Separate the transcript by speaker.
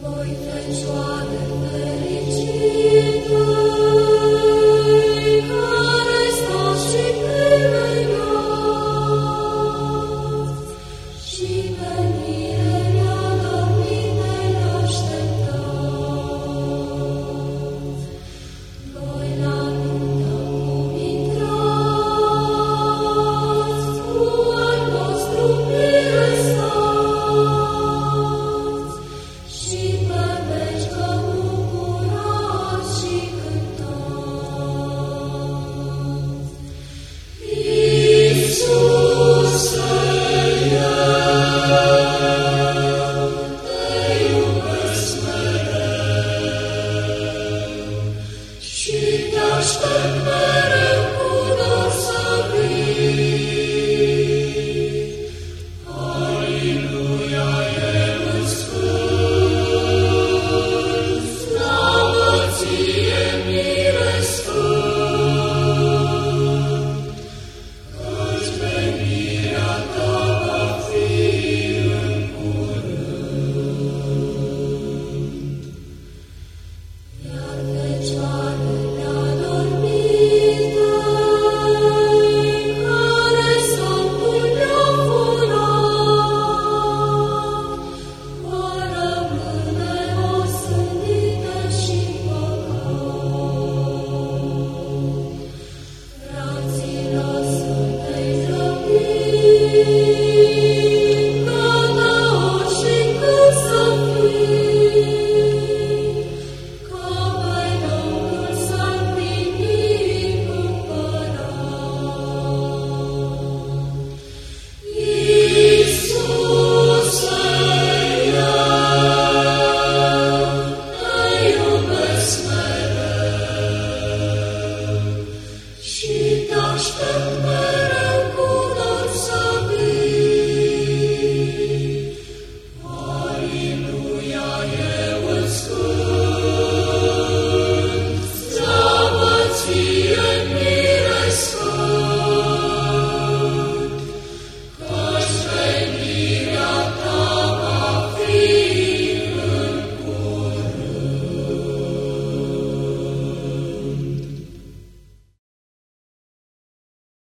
Speaker 1: Voi, Fecioare, you.